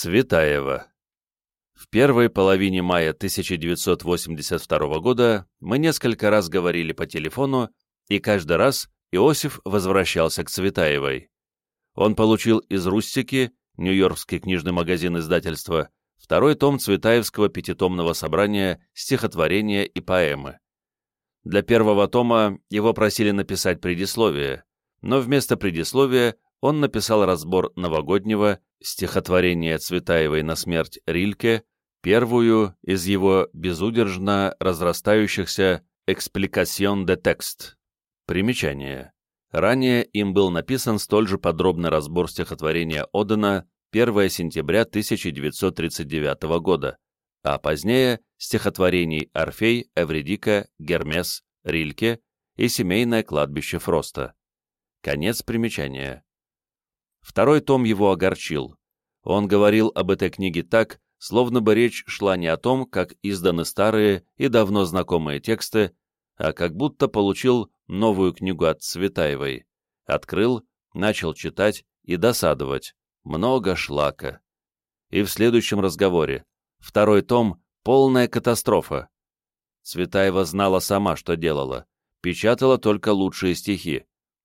Цветаева. В первой половине мая 1982 года мы несколько раз говорили по телефону, и каждый раз Иосиф возвращался к Цветаевой. Он получил из Рустики, Нью-Йоркский книжный магазин издательства, второй том Цветаевского пятитомного собрания стихотворения и поэмы. Для первого тома его просили написать предисловие, но вместо предисловия он написал разбор новогоднего стихотворения Цветаевой на смерть Рильке, первую из его безудержно разрастающихся «Экспликасьон де текст». Примечание. Ранее им был написан столь же подробный разбор стихотворения Одена 1 сентября 1939 года, а позднее стихотворений Орфей, Эвредика, Гермес, Рильке и семейное кладбище Фроста. Конец примечания. Второй том его огорчил. Он говорил об этой книге так, словно бы речь шла не о том, как изданы старые и давно знакомые тексты, а как будто получил новую книгу от Цветаевой. Открыл, начал читать и досадовать. Много шлака. И в следующем разговоре. Второй том — полная катастрофа. Цветаева знала сама, что делала. Печатала только лучшие стихи.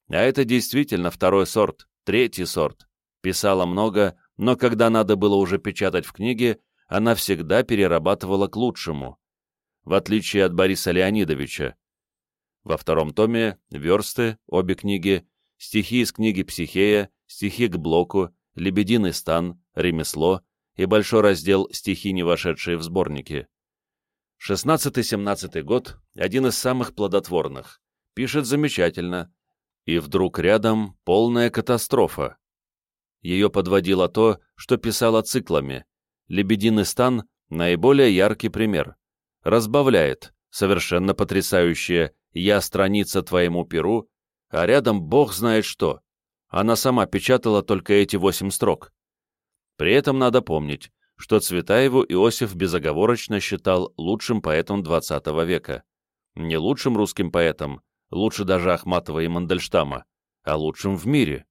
А это действительно второй сорт, третий сорт. Писала много, но когда надо было уже печатать в книге, она всегда перерабатывала к лучшему. В отличие от Бориса Леонидовича. Во втором томе «Версты», обе книги, стихи из книги «Психея», стихи к блоку, «Лебединый стан», «Ремесло» и большой раздел «Стихи, не вошедшие в сборники». 16-17 год — один из самых плодотворных. Пишет замечательно, и вдруг рядом полная катастрофа. Ее подводило то, что писала циклами. «Лебединый стан» — наиболее яркий пример. Разбавляет, совершенно потрясающее «Я страница твоему перу», а рядом бог знает что. Она сама печатала только эти восемь строк. При этом надо помнить, что Цветаеву Иосиф безоговорочно считал лучшим поэтом XX века. Не лучшим русским поэтом, лучше даже Ахматова и Мандельштама, а лучшим в мире.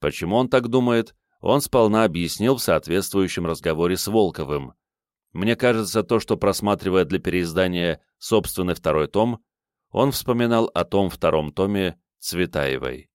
Почему он так думает, он сполна объяснил в соответствующем разговоре с Волковым. Мне кажется, то, что просматривая для переиздания собственный второй том, он вспоминал о том втором томе Цветаевой.